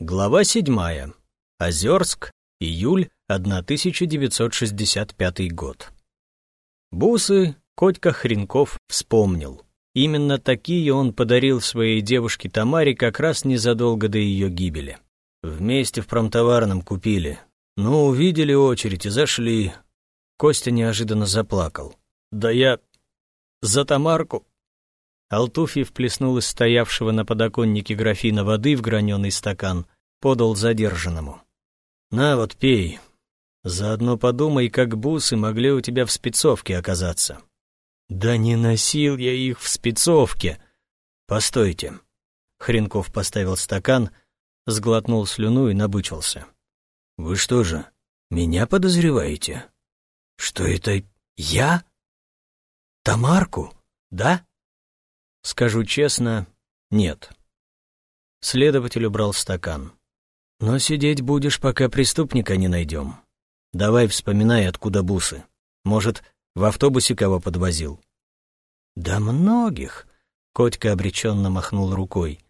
Глава седьмая. Озерск, июль 1965 год. Бусы Котька Хренков вспомнил. Именно такие он подарил своей девушке Тамаре как раз незадолго до ее гибели. Вместе в промтоварном купили. Ну, увидели очередь и зашли. Костя неожиданно заплакал. «Да я... за Тамарку...» Алтуфьев плеснул из стоявшего на подоконнике графина воды в граненый стакан, подал задержанному. «На вот, пей. Заодно подумай, как бусы могли у тебя в спецовке оказаться». «Да не носил я их в спецовке!» «Постойте». Хренков поставил стакан, сглотнул слюну и набычился. «Вы что же, меня подозреваете?» «Что это я? Тамарку, да?» Скажу честно, нет. Следователь убрал стакан. Но сидеть будешь, пока преступника не найдем. Давай вспоминай, откуда бусы. Может, в автобусе кого подвозил? Да многих. Котька обреченно махнул рукой.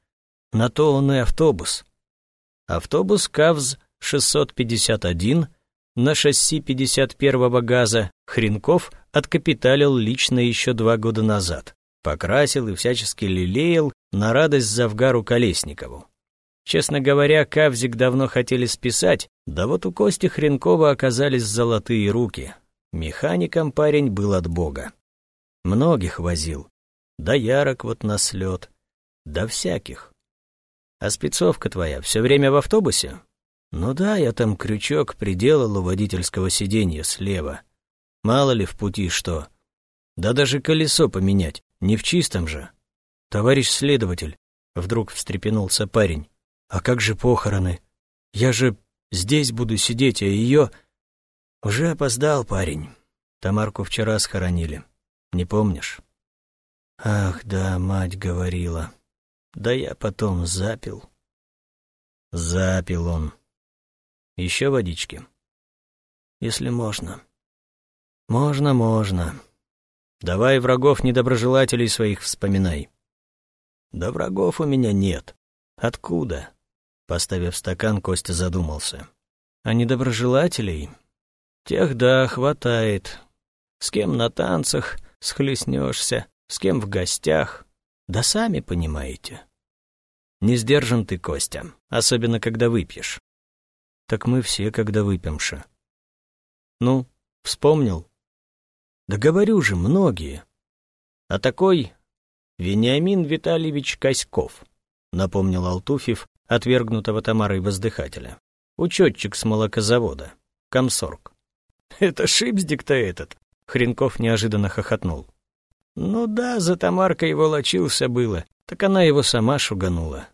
На то он и автобус. Автобус КАВЗ-651 на шасси 51-го газа Хренков откапиталил лично еще два года назад покрасил и всячески лелеял на радость Завгару Колесникову. Честно говоря, Кавзик давно хотели списать, да вот у Кости Хренкова оказались золотые руки. Механиком парень был от бога. Многих возил, да ярок вот на слет, да всяких. А спецовка твоя все время в автобусе? Ну да, я там крючок приделал у водительского сиденья слева. Мало ли в пути что. Да даже колесо поменять. Не в чистом же. Товарищ следователь, вдруг встрепенулся парень. А как же похороны? Я же здесь буду сидеть, а ее... Уже опоздал парень. Тамарку вчера схоронили. Не помнишь? Ах, да, мать говорила. Да я потом запил. Запил он. Еще водички? Если можно. Можно, можно. Давай врагов недоброжелателей своих вспоминай. Да врагов у меня нет. Откуда? Поставив стакан, Костя задумался. А недоброжелателей? Тех, да, хватает. С кем на танцах схлестнешься, с кем в гостях. Да сами понимаете. Не сдержан ты, Костя, особенно когда выпьешь. Так мы все, когда выпьемша. Ну, вспомнил? Да говорю же, многие. А такой Вениамин Витальевич Коськов, напомнил Алтуфьев, отвергнутого Тамарой воздыхателя. Учетчик с молокозавода, комсорг. Это шипздик-то этот, Хренков неожиданно хохотнул. Ну да, за Тамаркой волочился было, так она его сама шуганула.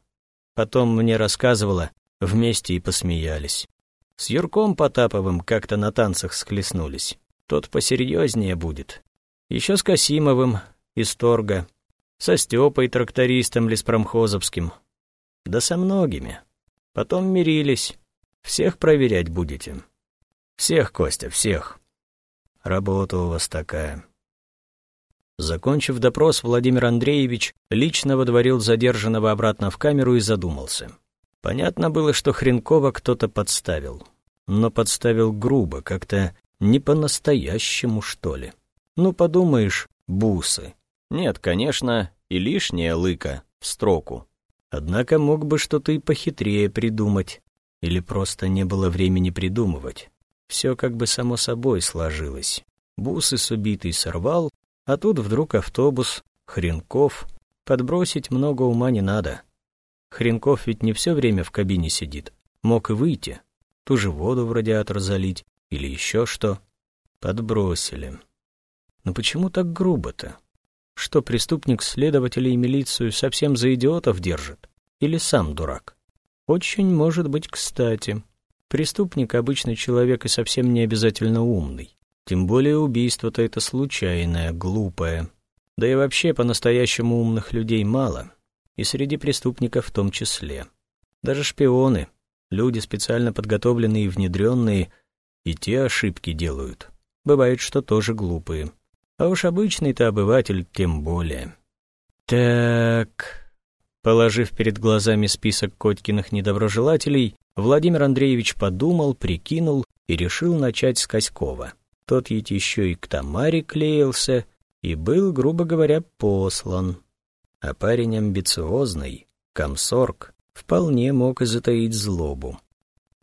Потом мне рассказывала, вместе и посмеялись. С Юрком Потаповым как-то на танцах схлестнулись. Тот посерьезнее будет. Еще с Касимовым из Торга, со Степой трактористом леспромхозовским. Да со многими. Потом мирились. Всех проверять будете. Всех, Костя, всех. Работа у вас такая. Закончив допрос, Владимир Андреевич лично водворил задержанного обратно в камеру и задумался. Понятно было, что Хренкова кто-то подставил. Но подставил грубо, как-то не по-настоящему, что ли? Ну, подумаешь, бусы. Нет, конечно, и лишняя лыка в строку. Однако мог бы что-то и похитрее придумать. Или просто не было времени придумывать. Все как бы само собой сложилось. Бусы с убитой сорвал, а тут вдруг автобус, Хренков. Подбросить много ума не надо. Хренков ведь не все время в кабине сидит. Мог и выйти. Ту же воду в радиатор залить, или еще что. Подбросили. Но почему так грубо-то? Что преступник следователей и милицию совсем за идиотов держит? Или сам дурак? Очень может быть кстати. Преступник обычный человек и совсем не обязательно умный. Тем более убийство-то это случайное, глупое. Да и вообще по-настоящему умных людей мало. И среди преступников в том числе. Даже шпионы, люди специально подготовленные и внедренные – и те ошибки делают. Бывает, что тоже глупые. А уж обычный-то обыватель тем более. Так, Положив перед глазами список Котькиных недоброжелателей, Владимир Андреевич подумал, прикинул и решил начать с Коськова. Тот ведь еще и к Тамаре клеился и был, грубо говоря, послан. А парень амбициозный, комсорг, вполне мог и затаить злобу.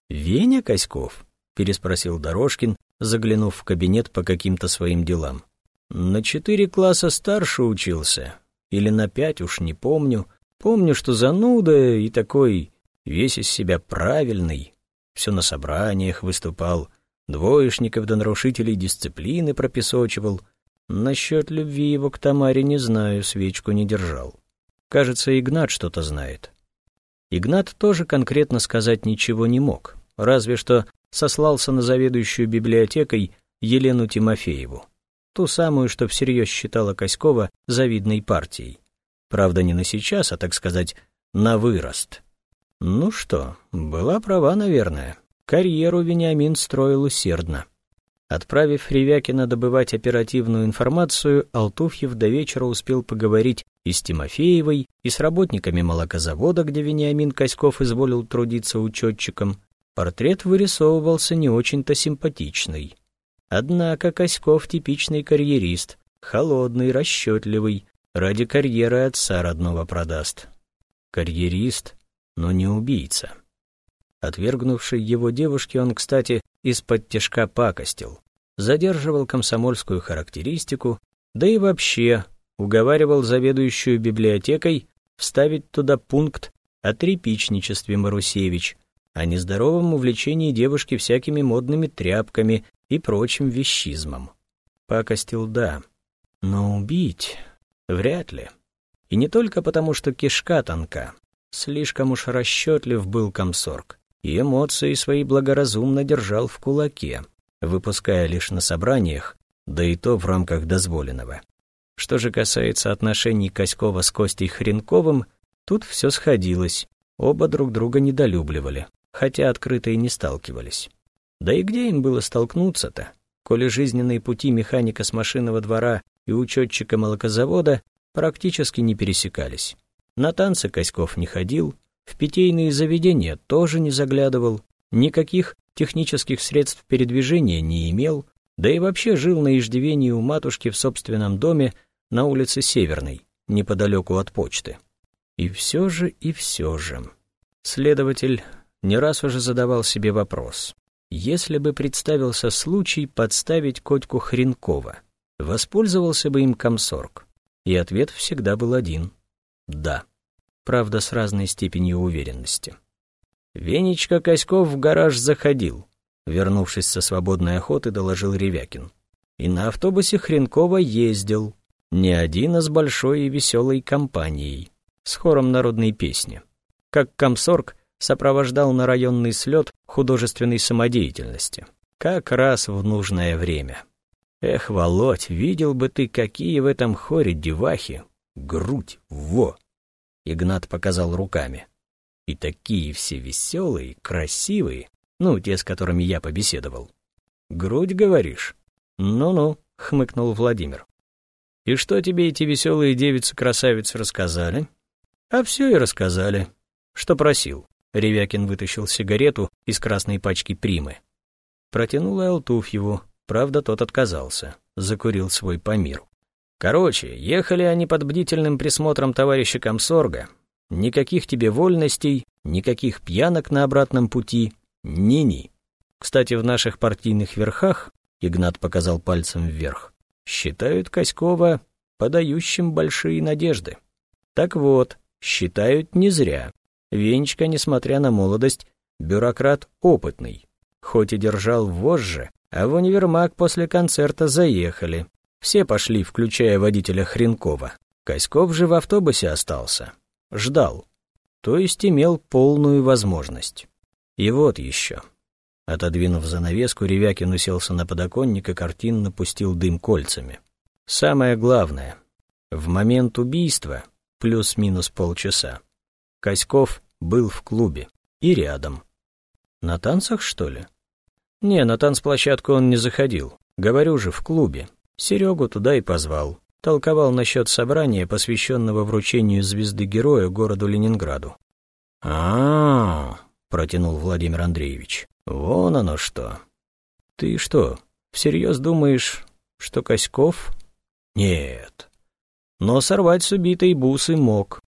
«Веня Коськов?» — переспросил Дорожкин, заглянув в кабинет по каким-то своим делам. «На четыре класса старше учился. Или на пять, уж не помню. Помню, что зануда и такой весь из себя правильный. Все на собраниях выступал, двоечников до нарушителей дисциплины пропесочивал. Насчет любви его к Тамаре не знаю, свечку не держал. Кажется, Игнат что-то знает. Игнат тоже конкретно сказать ничего не мог, разве что сослался на заведующую библиотекой Елену Тимофееву, ту самую, что всерьез считала Коськова завидной партией. Правда, не на сейчас, а, так сказать, на вырост. Ну что, была права, наверное. Карьеру Вениамин строил усердно. Отправив Ревякина добывать оперативную информацию, Алтуфьев до вечера успел поговорить и с Тимофеевой, и с работниками молокозавода, где Вениамин Коськов изволил трудиться учетчиком. Портрет вырисовывался не очень-то симпатичный. Однако Коськов типичный карьерист, холодный, расчетливый, Ради карьеры отца родного продаст. Карьерист, но не убийца. Отвергнувший его девушке он, кстати, из-под тяжка пакостил, задерживал комсомольскую характеристику, да и вообще уговаривал заведующую библиотекой вставить туда пункт о трепичничестве Марусевич, о нездоровом увлечении девушки всякими модными тряпками и прочим вещизмом. Пакостил, да, но убить... Вряд ли. И не только потому, что кишка тонка. Слишком уж расчетлив был комсорг, и эмоции свои благоразумно держал в кулаке, выпуская лишь на собраниях, да и то в рамках дозволенного. Что же касается отношений Коськова с Костей Хренковым, тут все сходилось, оба друг друга недолюбливали, хотя открыто и не сталкивались. Да и где им было столкнуться-то, коли жизненные пути механика с машинного двора и учетчика молокозавода практически не пересекались. На танцы Коськов не ходил, в питейные заведения тоже не заглядывал, никаких технических средств передвижения не имел, да и вообще жил на иждивении у матушки в собственном доме на улице Северной, неподалеку от почты. И все же, и все же. Следователь не раз уже задавал себе вопрос. Если бы представился случай подставить Котьку Хренкова — Воспользовался бы им комсорг. И ответ всегда был один — да. Правда, с разной степенью уверенности. Венечка Коськов в гараж заходил. Вернувшись со свободной охоты, доложил Ревякин. И на автобусе Хренкова ездил. Не один, а с большой и веселой компанией. С хором народной песни. Как комсорг сопровождал на районный слет художественной самодеятельности. Как раз в нужное время. Эх, Володь, видел бы ты, какие в этом хоре девахи. Грудь, во! Игнат показал руками. И такие все веселые, красивые, ну, те, с которыми я побеседовал. Грудь, говоришь? Ну-ну, хмыкнул Владимир. И что тебе эти веселые девицы-красавицы рассказали? А все и рассказали. Что просил. Ревякин вытащил сигарету из красной пачки примы. Протянул Алтуфьеву, Правда, тот отказался, закурил свой по миру. Короче, ехали они под бдительным присмотром товарища комсорга. Никаких тебе вольностей, никаких пьянок на обратном пути, ни-ни. Кстати, в наших партийных верхах, Игнат показал пальцем вверх, считают Коськова подающим большие надежды. Так вот, считают не зря. Венечка, несмотря на молодость, бюрократ опытный. Хоть и держал вожжи, а в универмаг после концерта заехали. Все пошли, включая водителя Хренкова. Коськов же в автобусе остался. Ждал. То есть имел полную возможность. И вот еще. Отодвинув занавеску, Ревякин уселся на подоконник и картинно пустил дым кольцами. Самое главное. В момент убийства, плюс-минус полчаса, Коськов был в клубе и рядом. На танцах, что ли? Не, на танцплощадку он не заходил. Говорю же, в клубе. Серегу туда и позвал. Толковал насчет собрания, посвященного вручению звезды Героя городу Ленинграду. а, -а, протянул Владимир Андреевич. «Вон оно что. Ты что, всерьез думаешь, что Коськов?» «Нет. Но сорвать с убитой бусы мог.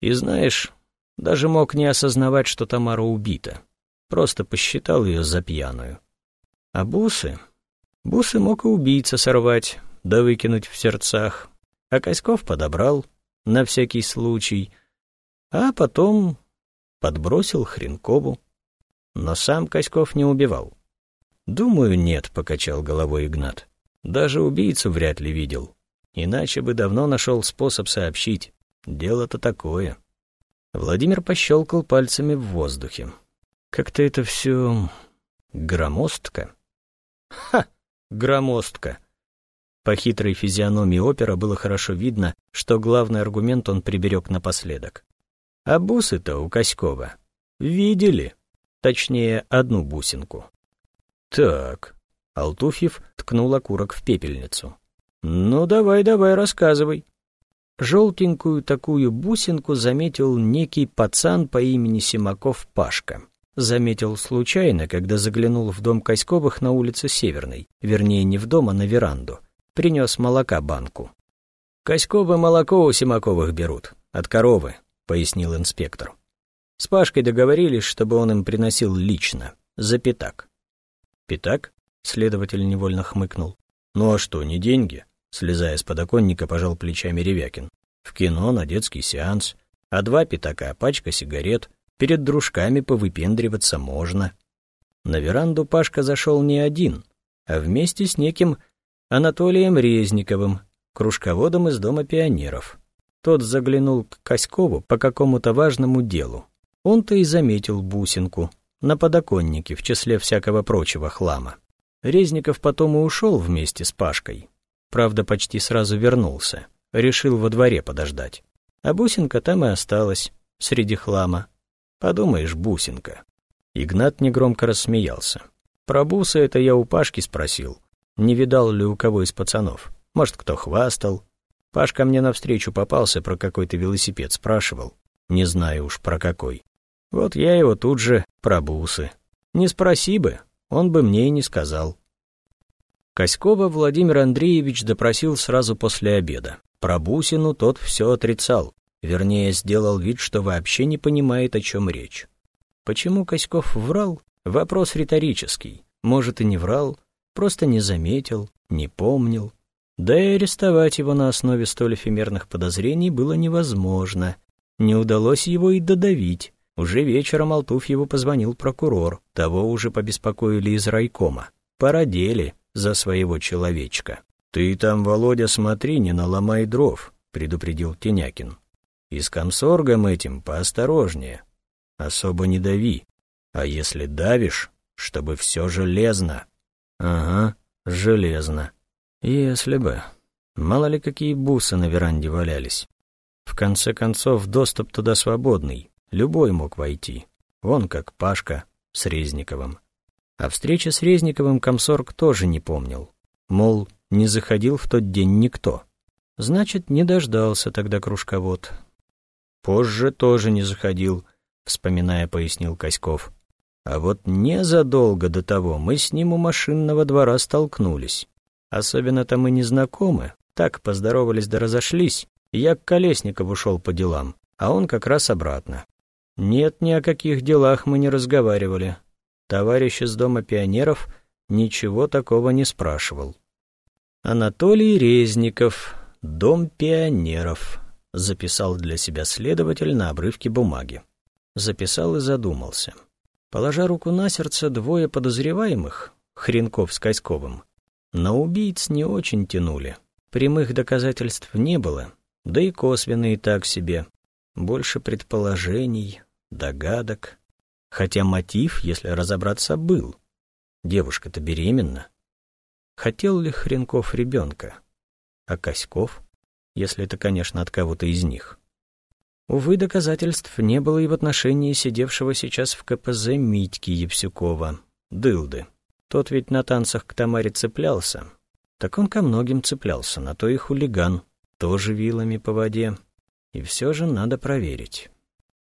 И знаешь, даже мог не осознавать, что Тамара убита. Просто посчитал ее за пьяную. А бусы? Бусы мог и убийца сорвать, да выкинуть в сердцах. А Коськов подобрал, на всякий случай. А потом подбросил Хренкову. Но сам Коськов не убивал. «Думаю, нет», — покачал головой Игнат. «Даже убийцу вряд ли видел. Иначе бы давно нашел способ сообщить. Дело-то такое». Владимир пощелкал пальцами в воздухе. «Как-то это все... громоздко». «Ха! Громоздко!» По хитрой физиономии опера было хорошо видно, что главный аргумент он приберег напоследок. «А бусы-то у Коськова видели?» Точнее, одну бусинку. «Так...» — Алтуфьев ткнул окурок в пепельницу. «Ну, давай, давай, рассказывай». Желтенькую такую бусинку заметил некий пацан по имени Симаков Пашка. Заметил случайно, когда заглянул в дом Коськовых на улице Северной, вернее, не в дом, а на веранду. Принес молока банку. «Коськовы молоко у Симаковых берут, от коровы», — пояснил инспектор. С Пашкой договорились, чтобы он им приносил лично, за пятак. «Пятак?» — следователь невольно хмыкнул. «Ну а что, не деньги?» — слезая с подоконника, пожал плечами Ревякин. «В кино, на детский сеанс. А два пятака, пачка сигарет. Перед дружками повыпендриваться можно». На веранду Пашка зашел не один, а вместе с неким Анатолием Резниковым, кружководом из Дома пионеров. Тот заглянул к Коськову по какому-то важному делу. Он-то и заметил бусинку на подоконнике в числе всякого прочего хлама. Резников потом и ушел вместе с Пашкой. Правда, почти сразу вернулся. Решил во дворе подождать. А бусинка там и осталась, среди хлама. Подумаешь, бусинка. Игнат негромко рассмеялся. Про бусы это я у Пашки спросил. Не видал ли у кого из пацанов? Может, кто хвастал? Пашка мне навстречу попался, про какой-то велосипед спрашивал. Не знаю уж про какой. Вот я его тут же про бусы. Не спроси бы, он бы мне и не сказал. Коськова Владимир Андреевич допросил сразу после обеда. Про бусину тот все отрицал, вернее, сделал вид, что вообще не понимает, о чем речь. Почему Коськов врал? Вопрос риторический. Может, и не врал, просто не заметил, не помнил. Да и арестовать его на основе столь эфемерных подозрений было невозможно. Не удалось его и додавить. Уже вечером Алтуфьеву позвонил прокурор, того уже побеспокоили из райкома. Породели за своего человечка. «Ты там, Володя, смотри, не наломай дров», — предупредил Тенякин. «И с комсоргом этим поосторожнее. Особо не дави. А если давишь, чтобы все железно». «Ага, железно. Если бы. Мало ли какие бусы на веранде валялись. В конце концов, доступ туда свободный. Любой мог войти. Вон как Пашка с Резниковым. А встречи с Резниковым комсорг тоже не помнил. Мол, не заходил в тот день никто. Значит, не дождался тогда кружковод. Позже тоже не заходил, вспоминая, пояснил Коськов. А вот незадолго до того мы с ним у машинного двора столкнулись. Особенно-то мы не знакомы, так поздоровались да разошлись. Я к Колесникову шел по делам, а он как раз обратно. Нет, ни о каких делах мы не разговаривали. Товарищ из Дома пионеров ничего такого не спрашивал. Анатолий Резников, Дом пионеров, записал для себя следователь на обрывке бумаги. Записал и задумался. Положа руку на сердце, двое подозреваемых, Хренков с Коськовым, на убийц не очень тянули. Прямых доказательств не было, да и косвенные так себе. Больше предположений, догадок. Хотя мотив, если разобраться, был. Девушка-то беременна. Хотел ли Хренков ребенка? А Коськов? Если это, конечно, от кого-то из них. Увы, доказательств не было и в отношении сидевшего сейчас в КПЗ Митьки Евсюкова, Дылды. Тот ведь на танцах к Тамаре цеплялся. Так он ко многим цеплялся, на то и хулиган. тоже вилами по воде. И все же надо проверить.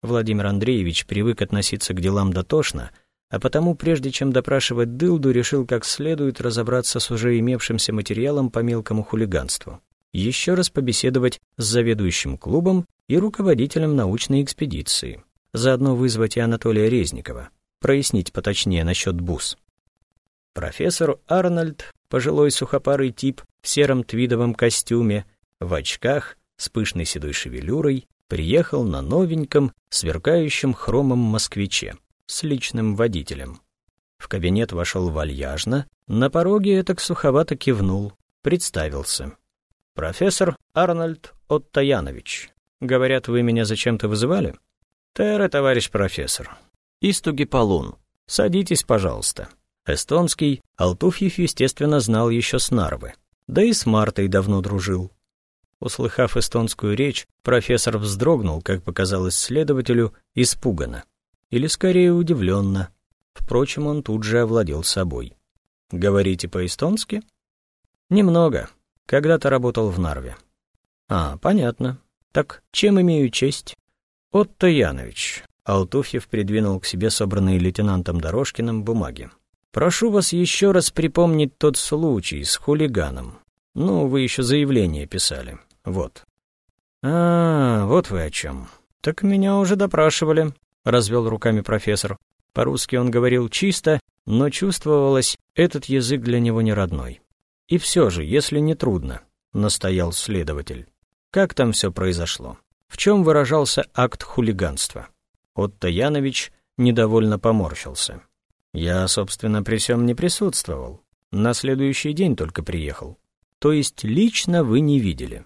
Владимир Андреевич привык относиться к делам дотошно, а потому, прежде чем допрашивать Дылду, решил как следует разобраться с уже имевшимся материалом по мелкому хулиганству. Еще раз побеседовать с заведующим клубом и руководителем научной экспедиции. Заодно вызвать и Анатолия Резникова, прояснить поточнее насчет бус. Профессор Арнольд, пожилой сухопарый тип в сером твидовом костюме, в очках, с пышной седой шевелюрой, приехал на новеньком, сверкающем хромом москвиче с личным водителем. В кабинет вошел вальяжно, на пороге этак суховато кивнул, представился. «Профессор Арнольд Оттаянович. Говорят, вы меня зачем-то вызывали?» «Терре, товарищ профессор. Истуги Полун. Садитесь, пожалуйста». Эстонский Алтуфьев, естественно, знал еще с Нарвы. Да и с Мартой давно дружил. Услыхав эстонскую речь, профессор вздрогнул, как показалось следователю, испуганно. Или скорее удивленно. Впрочем, он тут же овладел собой. «Говорите по-эстонски?» «Немного. Когда-то работал в Нарве». «А, понятно. Так чем имею честь?» «Отто Янович». Алтуфьев придвинул к себе собранные лейтенантом Дорожкиным бумаги. «Прошу вас еще раз припомнить тот случай с хулиганом. Ну, вы еще заявление писали. Вот. А, вот вы о чем. Так меня уже допрашивали, развел руками профессор. По-русски он говорил чисто, но чувствовалось, этот язык для него не родной. И все же, если не трудно, настоял следователь. Как там все произошло? В чем выражался акт хулиганства? Отто Янович недовольно поморщился. Я, собственно, при всем не присутствовал. На следующий день только приехал. То есть лично вы не видели.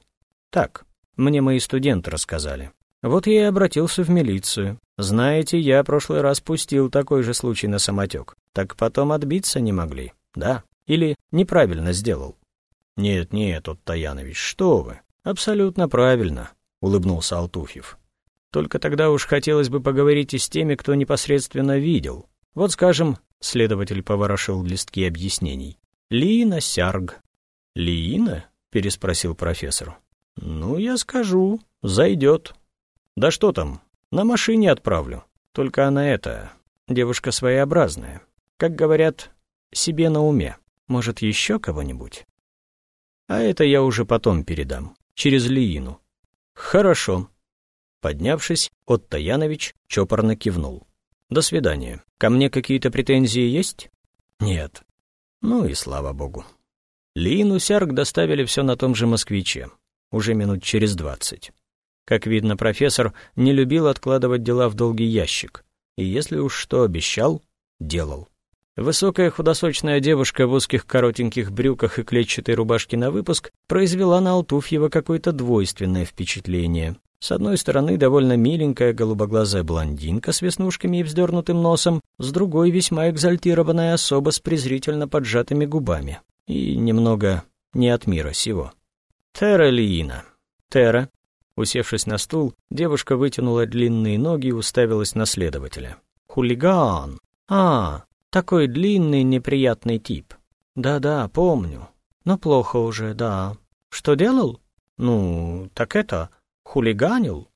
Так, мне мои студенты рассказали. Вот я и обратился в милицию. Знаете, я прошлый раз пустил такой же случай на самотек. Так потом отбиться не могли, да? Или неправильно сделал? Нет, нет, Отто Янович, что вы? Абсолютно правильно, улыбнулся Алтуфьев. Только тогда уж хотелось бы поговорить и с теми, кто непосредственно видел. Вот, скажем, следователь поворошил листки объяснений. Лина Сярг. Лина? переспросил профессор. «Ну, я скажу. Зайдет. Да что там, на машине отправлю. Только она это, девушка своеобразная. Как говорят, себе на уме. Может, еще кого-нибудь? А это я уже потом передам, через Лиину. Хорошо. Поднявшись, Отто Янович чопорно кивнул. До свидания. Ко мне какие-то претензии есть? Нет. Ну и слава богу. Лиину Сярк доставили все на том же москвиче уже минут через двадцать. Как видно, профессор не любил откладывать дела в долгий ящик, и если уж что обещал, делал. Высокая худосочная девушка в узких коротеньких брюках и клетчатой рубашке на выпуск произвела на Алтуфьева какое-то двойственное впечатление. С одной стороны, довольно миленькая голубоглазая блондинка с веснушками и вздернутым носом, с другой весьма экзальтированная особа с презрительно поджатыми губами. И немного не от мира сего. «Терра Лиина». «Терра». Усевшись на стул, девушка вытянула длинные ноги и уставилась на следователя. «Хулиган! А, такой длинный неприятный тип. Да-да, помню. Но плохо уже, да. Что делал? Ну, так это, хулиганил.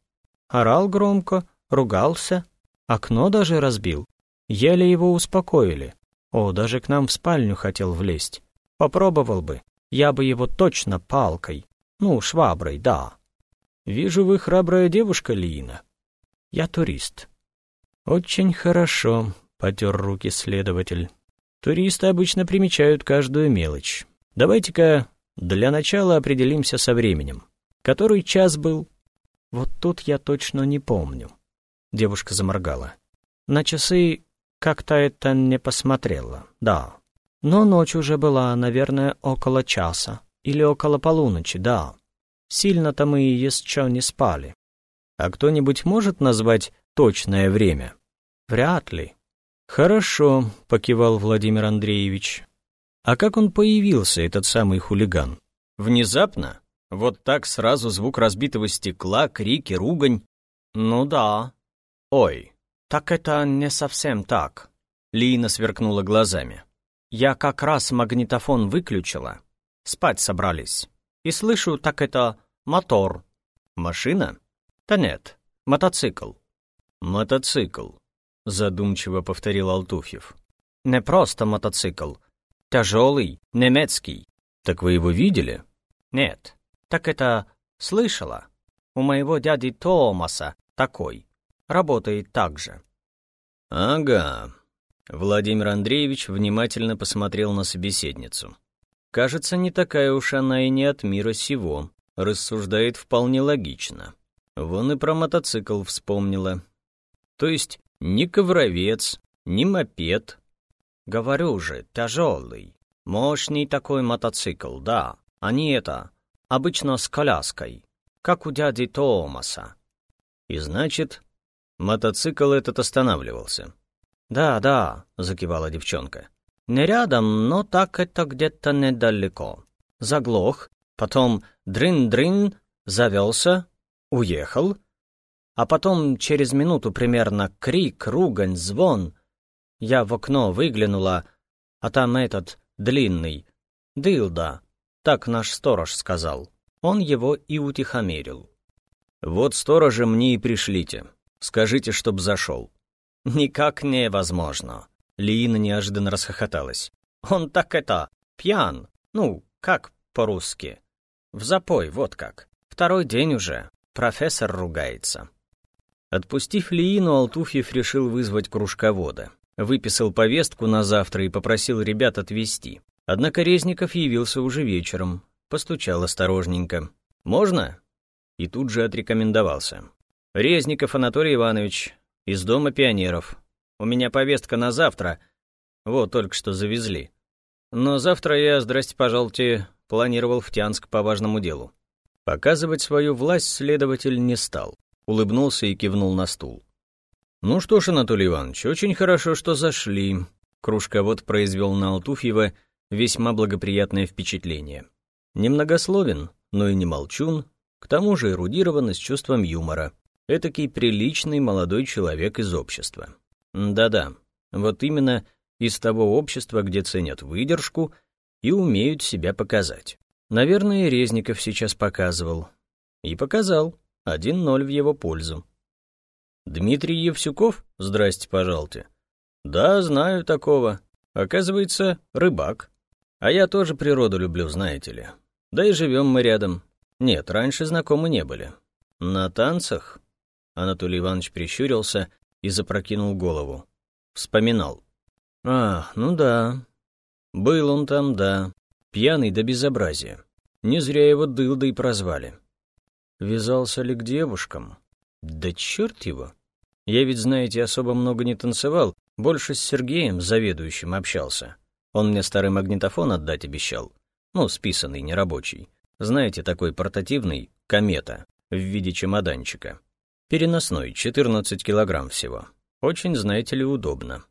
Орал громко, ругался, окно даже разбил. Еле его успокоили. О, даже к нам в спальню хотел влезть. Попробовал бы, я бы его точно палкой. Ну, шваброй, да. Вижу, вы храбрая девушка, Лина. Я турист. Очень хорошо, потер руки следователь. Туристы обычно примечают каждую мелочь. Давайте-ка для начала определимся со временем. Который час был? Вот тут я точно не помню. Девушка заморгала. На часы как-то это не посмотрела, да. Но ночь уже была, наверное, около часа. Или около полуночи, да. Сильно-то мы еще не спали. А кто-нибудь может назвать точное время? Вряд ли. Хорошо, покивал Владимир Андреевич. А как он появился, этот самый хулиган? Внезапно? Вот так сразу звук разбитого стекла, крики, ругань? Ну да. Ой, так это не совсем так. Лина сверкнула глазами. Я как раз магнитофон выключила, Спать собрались. И слышу, так это мотор. Машина? Да нет, мотоцикл. Мотоцикл, задумчиво повторил Алтуфьев. Не просто мотоцикл. Тяжелый, немецкий. Так вы его видели? Нет, так это слышала. У моего дяди Томаса такой. Работает так же. Ага. Владимир Андреевич внимательно посмотрел на собеседницу. Кажется, не такая уж она и не от мира сего. Рассуждает вполне логично. Вон и про мотоцикл вспомнила. То есть ни ковровец, ни мопед. Говорю же, тяжелый. Мощный такой мотоцикл, да. А не это, обычно с коляской, как у дяди Томаса. И значит, мотоцикл этот останавливался. «Да, да», — закивала девчонка. «Не рядом, но так это где-то недалеко. Заглох, потом дрын-дрын, завелся, уехал, а потом через минуту примерно крик, ругань, звон. Я в окно выглянула, а там этот, длинный, дылда, так наш сторож сказал. Он его и утихомирил. «Вот сторожа мне и пришлите. Скажите, чтоб зашел». «Никак невозможно». Лиина неожиданно расхохоталась. «Он так это, пьян. Ну, как по-русски? В запой, вот как. Второй день уже. Профессор ругается». Отпустив Лиину, Алтуфьев решил вызвать кружковода. Выписал повестку на завтра и попросил ребят отвезти. Однако Резников явился уже вечером. Постучал осторожненько. «Можно?» И тут же отрекомендовался. «Резников Анатолий Иванович, из Дома пионеров. У меня повестка на завтра. Вот, только что завезли. Но завтра я, здрасте, пожалуйте, планировал в Тянск по важному делу». Показывать свою власть следователь не стал улыбнулся и кивнул на стул. «Ну что ж, Анатолий Иванович, очень хорошо, что зашли». Кружковод произвел на Алтуфьева весьма благоприятное впечатление. Немногословен, но и не молчун, к тому же эрудирован с чувством юмора. Этакий приличный молодой человек из общества. Да-да, вот именно из того общества, где ценят выдержку и умеют себя показать. Наверное, Резников сейчас показывал. И показал. Один ноль в его пользу. Дмитрий Евсюков? Здрасте, пожалуйте. Да, знаю такого. Оказывается, рыбак. А я тоже природу люблю, знаете ли. Да и живем мы рядом. Нет, раньше знакомы не были. На танцах? Анатолий Иванович прищурился и запрокинул голову. Вспоминал. А, ну да. Был он там, да. Пьяный до безобразия. Не зря его дылдой прозвали. Вязался ли к девушкам? Да черт его! Я ведь, знаете, особо много не танцевал, больше с Сергеем, заведующим, общался. Он мне старый магнитофон отдать обещал. Ну, списанный, нерабочий. Знаете, такой портативный, комета, в виде чемоданчика. Переносной, 14 килограмм всего. Очень, знаете ли, удобно.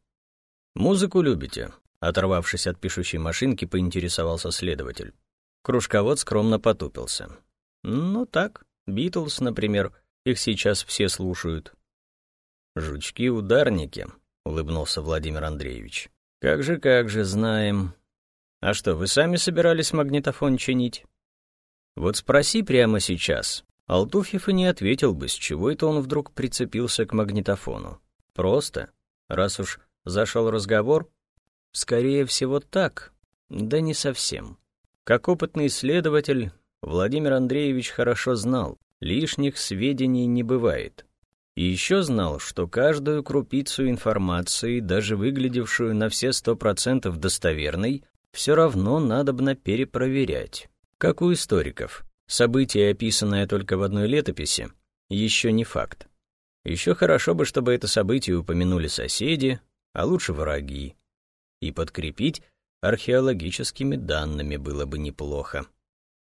Музыку любите? Оторвавшись от пишущей машинки, поинтересовался следователь. Кружковод скромно потупился. Ну, так, Битлз, например, их сейчас все слушают. «Жучки-ударники», — улыбнулся Владимир Андреевич. «Как же, как же, знаем. А что, вы сами собирались магнитофон чинить?» «Вот спроси прямо сейчас». Алтуфьев и не ответил бы, с чего это он вдруг прицепился к магнитофону. Просто, раз уж зашел разговор, скорее всего так, да не совсем. Как опытный исследователь, Владимир Андреевич хорошо знал, лишних сведений не бывает. И еще знал, что каждую крупицу информации, даже выглядевшую на все сто процентов достоверной, все равно надобно перепроверять. Как у историков. Событие, описанное только в одной летописи, еще не факт. Еще хорошо бы, чтобы это событие упомянули соседи, а лучше враги. И подкрепить археологическими данными было бы неплохо.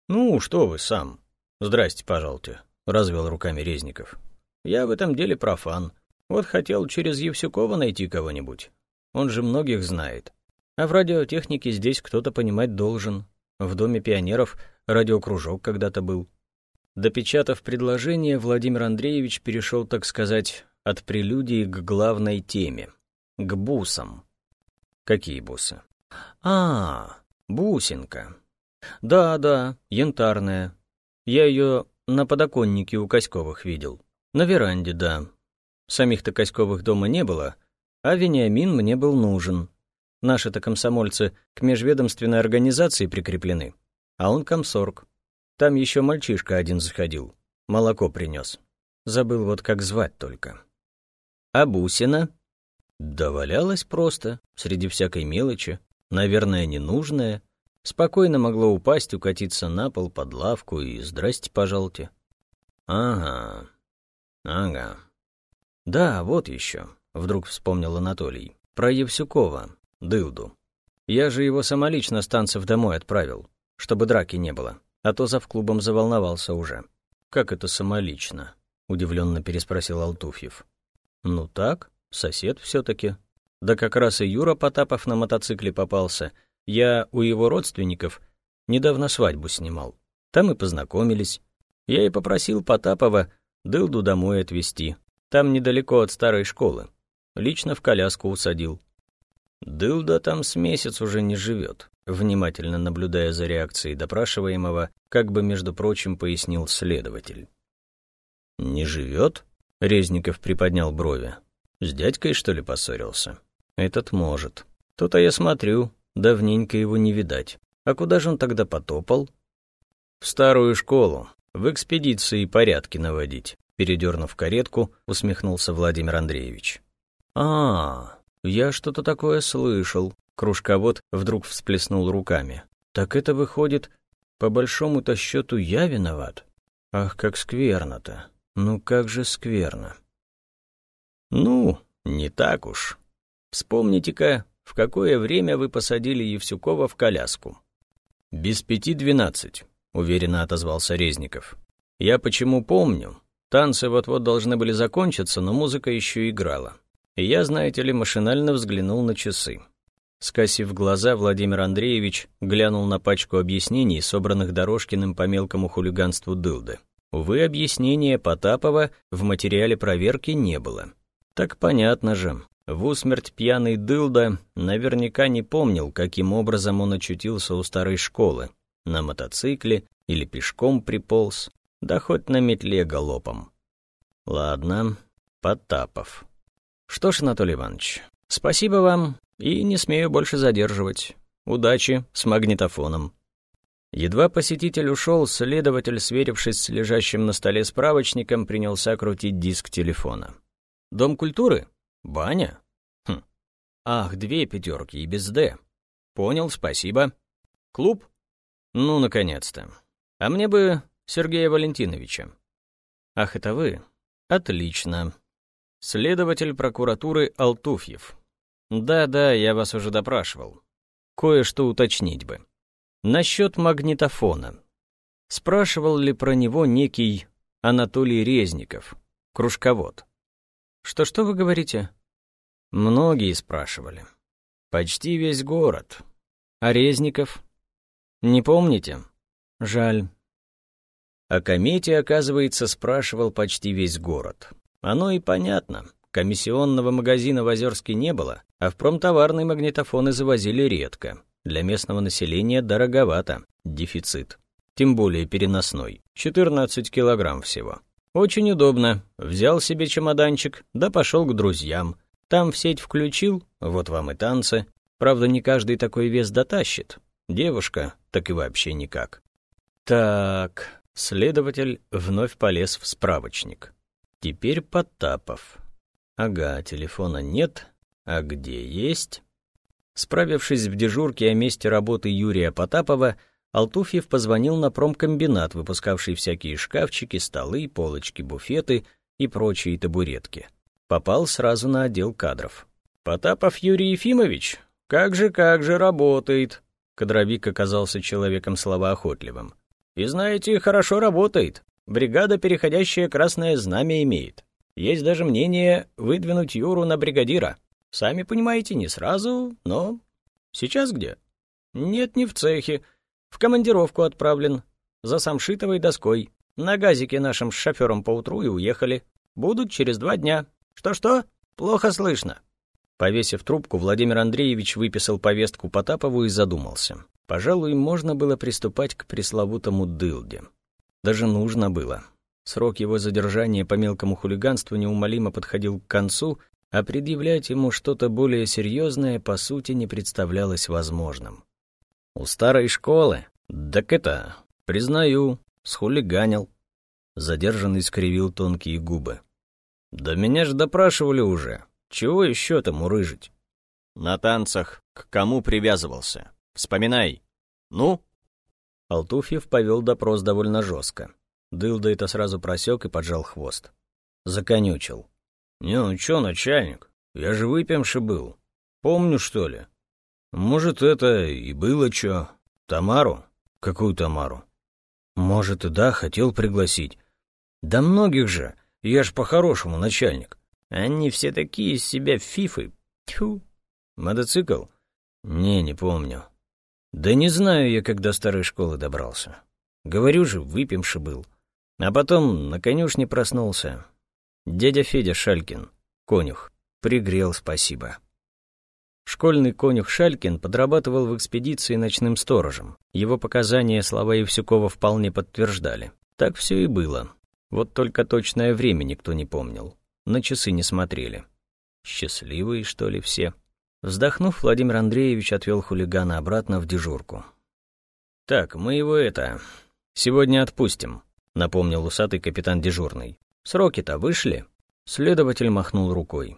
«Ну, что вы сам? Здрасте, пожалуйте», — развел руками Резников. «Я в этом деле профан. Вот хотел через Евсюкова найти кого-нибудь. Он же многих знает. А в радиотехнике здесь кто-то понимать должен. В Доме пионеров радиокружок когда-то был». Допечатав предложение, Владимир Андреевич перешел, так сказать, от прелюдии к главной теме — к бусам. «Какие бусы?» «А, бусинка. Да, да, янтарная. Я ее на подоконнике у Коськовых видел. На веранде, да. Самих-то Коськовых дома не было, а Вениамин мне был нужен. Наши-то комсомольцы к межведомственной организации прикреплены, а он комсорг. Там еще мальчишка один заходил, молоко принес. Забыл вот как звать только. А Бусина? Да валялась просто, среди всякой мелочи, наверное, ненужная. Спокойно могло упасть, укатиться на пол под лавку и «здрасте, пожалуйте». Ага, ага. Да, вот еще, вдруг вспомнил Анатолий, про Евсюкова, дылду. Я же его самолично с танцев домой отправил, чтобы драки не было, а то зав клубом заволновался уже. Как это самолично? Удивленно переспросил Алтуфьев. Ну так, сосед все таки Да как раз и Юра Потапов на мотоцикле попался. Я у его родственников недавно свадьбу снимал. Там и познакомились. Я и попросил Потапова дылду домой отвезти. Там недалеко от старой школы. Лично в коляску усадил. Дылда там с месяц уже не живет, внимательно наблюдая за реакцией допрашиваемого, как бы, между прочим, пояснил следователь. «Не живет?» — Резников приподнял брови. «С дядькой, что ли, поссорился?» «Этот может. То-то я смотрю, давненько его не видать. А куда же он тогда потопал?» «В старую школу, в экспедиции порядки наводить», — передернув каретку, усмехнулся Владимир Андреевич. «А, я что-то такое слышал. Кружковод вдруг всплеснул руками. Так это выходит, по большому-то счету я виноват? Ах, как скверно-то. Ну как же скверно. Ну, не так уж. Вспомните-ка, в какое время вы посадили Евсюкова в коляску. Без пяти двенадцать, уверенно отозвался Резников. Я почему помню, танцы вот-вот должны были закончиться, но музыка еще играла. И я, знаете ли, машинально взглянул на часы. Скосив глаза, Владимир Андреевич глянул на пачку объяснений, собранных Дорожкиным по мелкому хулиганству Дылды. Увы, объяснения Потапова в материале проверки не было. Так понятно же. В усмерть пьяный Дылда наверняка не помнил, каким образом он очутился у старой школы. На мотоцикле или пешком приполз, да хоть на метле галопом. Ладно, Потапов. Что ж, Анатолий Иванович, спасибо вам и не смею больше задерживать. Удачи с магнитофоном. Едва посетитель ушел, следователь, сверившись с лежащим на столе справочником, принялся крутить диск телефона. «Дом культуры? Баня? Хм. Ах, две пятерки и без «Д». Понял, спасибо. Клуб? Ну, наконец-то. А мне бы Сергея Валентиновича. Ах, это вы? Отлично. Следователь прокуратуры Алтуфьев. Да-да, я вас уже допрашивал. Кое-что уточнить бы. Насчет магнитофона. Спрашивал ли про него некий Анатолий Резников, кружковод? Что-что вы говорите? Многие спрашивали. Почти весь город. А Резников? Не помните? Жаль. О комете, оказывается, спрашивал почти весь город. Оно и понятно. Комиссионного магазина в Озерске не было, а в промтоварный магнитофоны завозили редко. Для местного населения дороговато, дефицит. Тем более переносной. 14 килограмм всего. Очень удобно. Взял себе чемоданчик, да пошел к друзьям. Там в сеть включил, вот вам и танцы. Правда, не каждый такой вес дотащит. Девушка, так и вообще никак. Так, следователь вновь полез в справочник. Теперь Потапов. Ага, телефона нет. А где есть? Справившись в дежурке о месте работы Юрия Потапова, Алтуфьев позвонил на промкомбинат, выпускавший всякие шкафчики, столы, полочки, буфеты и прочие табуретки. Попал сразу на отдел кадров. «Потапов Юрий Ефимович? Как же, как же, работает!» Кадровик оказался человеком словоохотливым. «И знаете, хорошо работает. Бригада, переходящая красное знамя, имеет. Есть даже мнение выдвинуть Юру на бригадира. Сами понимаете, не сразу, но... Сейчас где? Нет, не в цехе. В командировку отправлен. За самшитовой доской. На газике нашим с шофером поутру и уехали. Будут через два дня. Что-что? Плохо слышно. Повесив трубку, Владимир Андреевич выписал повестку Потапову и задумался. Пожалуй, можно было приступать к пресловутому дылде. Даже нужно было. Срок его задержания по мелкому хулиганству неумолимо подходил к концу, а предъявлять ему что-то более серьезное, по сути, не представлялось возможным. У старой школы? Так это, признаю, схулиганил. Задержанный скривил тонкие губы. Да меня ж допрашивали уже. Чего еще там урыжить? На танцах к кому привязывался? Вспоминай. Ну? Алтуфьев повел допрос довольно жестко. Дылда это сразу просек и поджал хвост. Законючил. «Не, ну чё, начальник, я же выпьемши был. Помню, что ли? Может, это и было чё? Тамару? Какую Тамару? Может, и да, хотел пригласить. Да многих же, я ж по-хорошему начальник. Они все такие из себя фифы. Тьфу. Мотоцикл? Не, не помню. Да не знаю я, когда старой школы добрался. Говорю же, выпьемши был. А потом на конюшне проснулся. Дядя Федя Шалькин, конюх, пригрел спасибо. Школьный конюх Шалькин подрабатывал в экспедиции ночным сторожем. Его показания слова Евсюкова вполне подтверждали. Так все и было. Вот только точное время никто не помнил. На часы не смотрели. Счастливые, что ли, все? Вздохнув, Владимир Андреевич отвел хулигана обратно в дежурку. «Так, мы его это... сегодня отпустим», — напомнил усатый капитан дежурный. «Сроки-то вышли?» Следователь махнул рукой.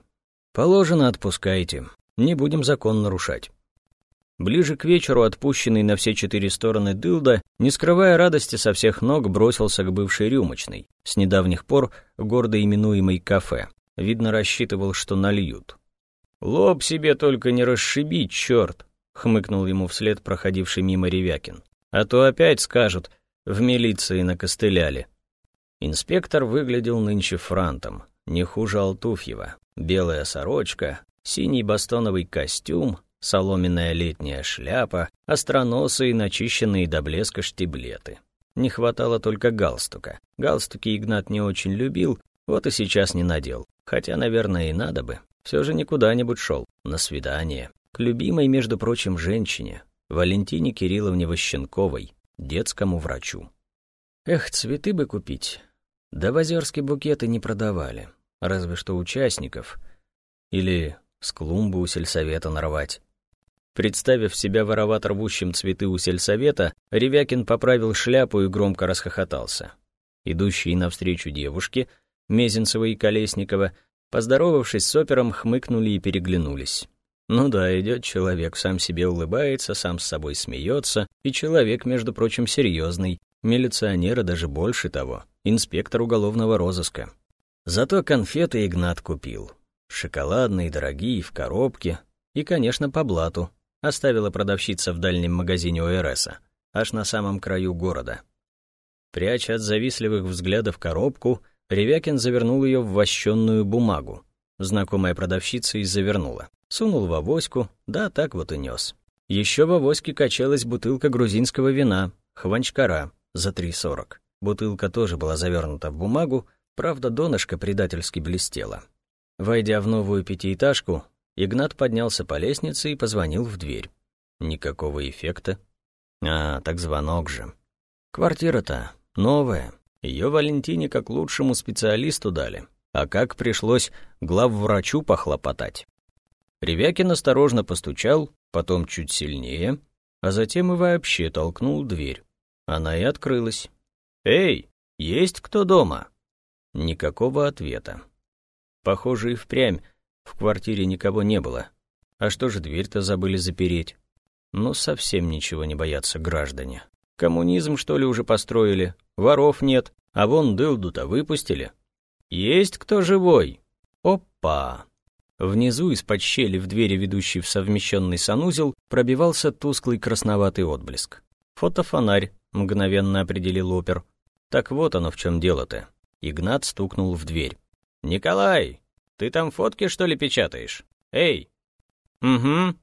«Положено, отпускайте. Не будем закон нарушать». Ближе к вечеру отпущенный на все четыре стороны дылда, не скрывая радости со всех ног, бросился к бывшей рюмочной, с недавних пор гордо именуемой кафе. Видно, рассчитывал, что нальют. «Лоб себе только не расшиби, черт!» — хмыкнул ему вслед проходивший мимо Ревякин. «А то опять скажут, в милиции накостыляли». Инспектор выглядел нынче франтом, не хуже Алтуфьева. Белая сорочка, синий бастоновый костюм, соломенная летняя шляпа, остроносые, начищенные до блеска штиблеты. Не хватало только галстука. Галстуки Игнат не очень любил, вот и сейчас не надел. Хотя, наверное, и надо бы. Все же не куда-нибудь шел, на свидание. К любимой, между прочим, женщине, Валентине Кирилловне Ващенковой, детскому врачу. Эх, цветы бы купить. Да в Озерске букеты не продавали, разве что участников. Или с клумбы у сельсовета нарвать. Представив себя воровато рвущим цветы у сельсовета, Ревякин поправил шляпу и громко расхохотался. Идущие навстречу девушки, Мезенцева и Колесникова, Поздоровавшись с опером, хмыкнули и переглянулись. Ну да, идет человек, сам себе улыбается, сам с собой смеется, и человек, между прочим, серьезный, милиционера даже больше того, инспектор уголовного розыска. Зато конфеты Игнат купил. Шоколадные, дорогие, в коробке. И, конечно, по блату. Оставила продавщица в дальнем магазине ОРСа, аж на самом краю города. Пряча от завистливых взглядов коробку, Ревякин завернул ее в вощенную бумагу. Знакомая продавщица и завернула. Сунул в авоську, да так вот и нес. Еще в авоське качалась бутылка грузинского вина, хванчкара, за 3,40. Бутылка тоже была завернута в бумагу, правда, донышко предательски блестело. Войдя в новую пятиэтажку, Игнат поднялся по лестнице и позвонил в дверь. Никакого эффекта. А, так звонок же. Квартира-то новая, ее Валентине как лучшему специалисту дали, а как пришлось главврачу похлопотать. Ревякин осторожно постучал, потом чуть сильнее, а затем и вообще толкнул дверь. Она и открылась. «Эй, есть кто дома?» Никакого ответа. Похоже, и впрямь в квартире никого не было. А что же дверь-то забыли запереть? Ну, совсем ничего не боятся граждане. Коммунизм, что ли, уже построили? Воров нет, а вон дылду-то выпустили. Есть кто живой? Опа! Внизу из-под щели в двери, ведущей в совмещенный санузел, пробивался тусклый красноватый отблеск. Фотофонарь, мгновенно определил опер. Так вот оно в чем дело-то. Игнат стукнул в дверь. «Николай, ты там фотки, что ли, печатаешь? Эй!» «Угу».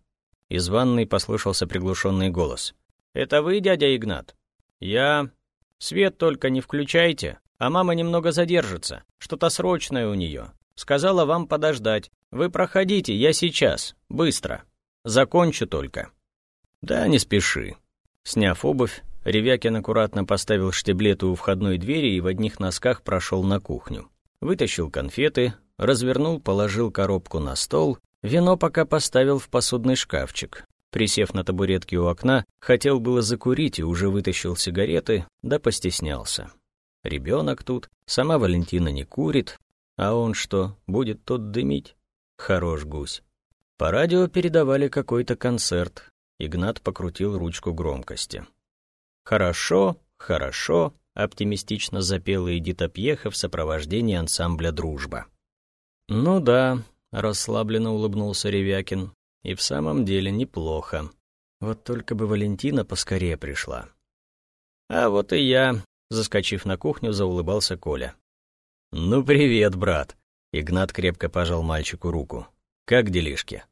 Из ванной послышался приглушенный голос. «Это вы, дядя Игнат?» «Я...» «Свет только не включайте, а мама немного задержится. Что-то срочное у нее. Сказала вам подождать. Вы проходите, я сейчас. Быстро. Закончу только». «Да не спеши». Сняв обувь, Ревякин аккуратно поставил штиблеты у входной двери и в одних носках прошел на кухню. Вытащил конфеты, развернул, положил коробку на стол, вино пока поставил в посудный шкафчик. Присев на табуретке у окна, хотел было закурить и уже вытащил сигареты, да постеснялся. Ребенок тут, сама Валентина не курит, а он что, будет тот дымить? Хорош гусь. По радио передавали какой-то концерт. Игнат покрутил ручку громкости. «Хорошо, хорошо», — оптимистично запела Эдита Пьеха в сопровождении ансамбля «Дружба». «Ну да», — расслабленно улыбнулся Ревякин. «И в самом деле неплохо. Вот только бы Валентина поскорее пришла». «А вот и я», — заскочив на кухню, заулыбался Коля. «Ну привет, брат!» — Игнат крепко пожал мальчику руку. «Как делишки?»